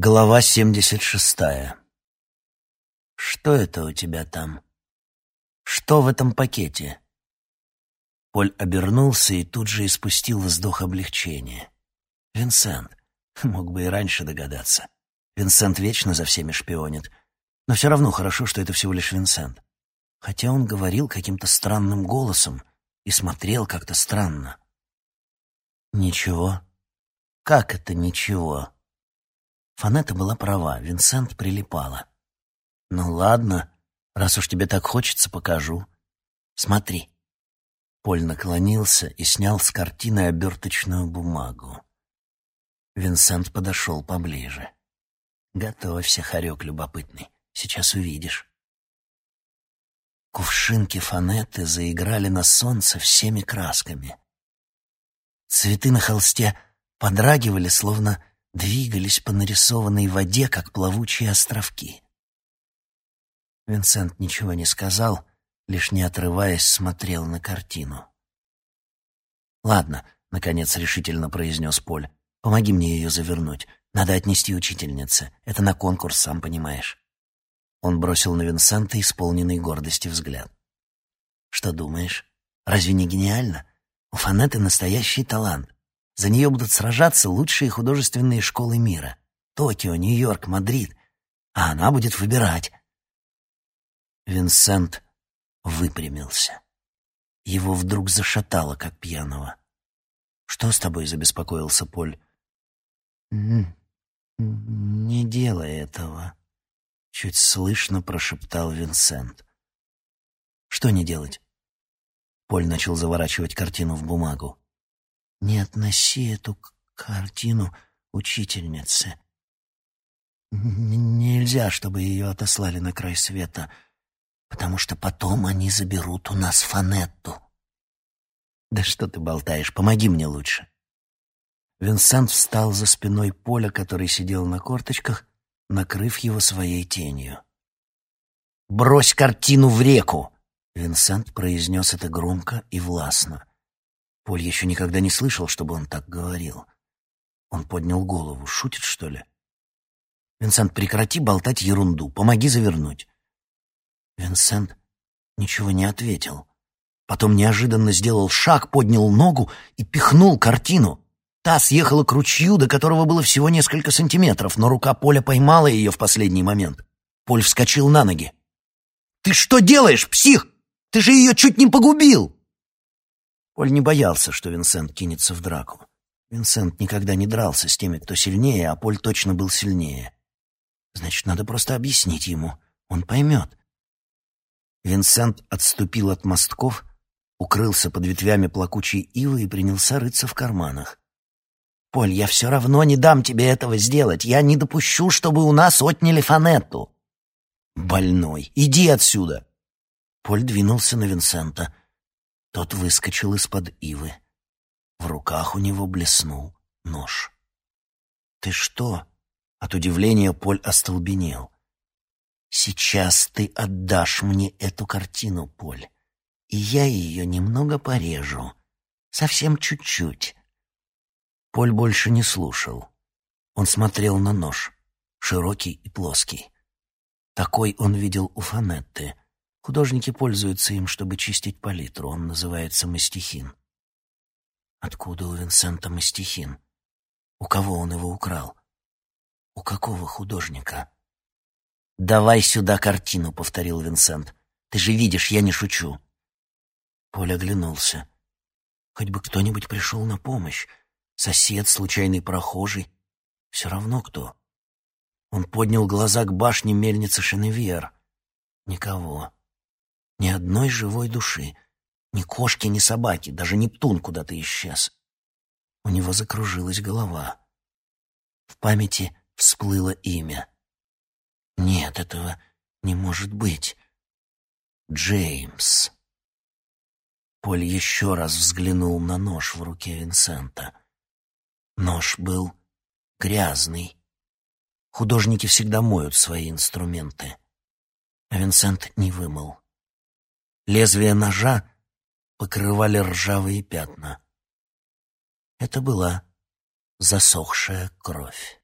Глава семьдесят шестая. Что это у тебя там? Что в этом пакете? Поль обернулся и тут же испустил вздох облегчения. Винсент. Мог бы и раньше догадаться. Винсент вечно за всеми шпионит. Но все равно хорошо, что это всего лишь Винсент. Хотя он говорил каким-то странным голосом и смотрел как-то странно. Ничего. Как это ничего? Фанета была права, Винсент прилипала. «Ну ладно, раз уж тебе так хочется, покажу. Смотри». Поль наклонился и снял с картины оберточную бумагу. Винсент подошел поближе. «Готовься, хорек любопытный, сейчас увидишь». Кувшинки фанеты заиграли на солнце всеми красками. Цветы на холсте подрагивали, словно двигались по нарисованной воде, как плавучие островки. Винсент ничего не сказал, лишь не отрываясь смотрел на картину. «Ладно», — наконец решительно произнес Поль, — «помоги мне ее завернуть. Надо отнести учительнице. Это на конкурс, сам понимаешь». Он бросил на Винсента исполненный гордости взгляд. «Что думаешь? Разве не гениально? У Фанеты настоящий талант. За нее будут сражаться лучшие художественные школы мира. Токио, Нью-Йорк, Мадрид. А она будет выбирать. Винсент выпрямился. Его вдруг зашатало, как пьяного. «Что с тобой?» — забеспокоился Поль. «Не делай этого», — чуть слышно прошептал Винсент. «Что не делать?» Поль начал заворачивать картину в бумагу. Не относи эту картину учительнице. Нельзя, чтобы ее отослали на край света, потому что потом они заберут у нас Фанетту. Да что ты болтаешь, помоги мне лучше. Винсент встал за спиной Поля, который сидел на корточках, накрыв его своей тенью. «Брось картину в реку!» Винсент произнес это громко и властно. Поль еще никогда не слышал, чтобы он так говорил. Он поднял голову. Шутит, что ли? «Винсент, прекрати болтать ерунду. Помоги завернуть». Винсент ничего не ответил. Потом неожиданно сделал шаг, поднял ногу и пихнул картину. Та съехала к ручью, до которого было всего несколько сантиметров, но рука Поля поймала ее в последний момент. Поль вскочил на ноги. «Ты что делаешь, псих? Ты же ее чуть не погубил!» Поль не боялся, что Винсент кинется в драку. Винсент никогда не дрался с теми, кто сильнее, а Поль точно был сильнее. Значит, надо просто объяснить ему. Он поймет. Винсент отступил от мостков, укрылся под ветвями плакучей ивы и принялся рыться в карманах. «Поль, я все равно не дам тебе этого сделать. Я не допущу, чтобы у нас отняли Фанетту». «Больной, иди отсюда!» Поль двинулся на Винсента. Тот выскочил из-под ивы. В руках у него блеснул нож. «Ты что?» От удивления Поль остолбенел. «Сейчас ты отдашь мне эту картину, Поль, и я ее немного порежу. Совсем чуть-чуть». Поль больше не слушал. Он смотрел на нож, широкий и плоский. Такой он видел у Фанетты — Художники пользуются им, чтобы чистить палитру. Он называется мастихин. Откуда у Винсента мастихин? У кого он его украл? У какого художника? «Давай сюда картину», — повторил Винсент. «Ты же видишь, я не шучу». Поль оглянулся. Хоть бы кто-нибудь пришел на помощь. Сосед, случайный прохожий. Все равно кто. Он поднял глаза к башне мельницы Шеневьер. Никого. Ни одной живой души. Ни кошки, ни собаки, даже Нептун куда-то исчез. У него закружилась голова. В памяти всплыло имя. Нет, этого не может быть. Джеймс. Поль еще раз взглянул на нож в руке Винсента. Нож был грязный. Художники всегда моют свои инструменты. А Винсент не вымыл. Лезвие ножа покрывали ржавые пятна. Это была засохшая кровь.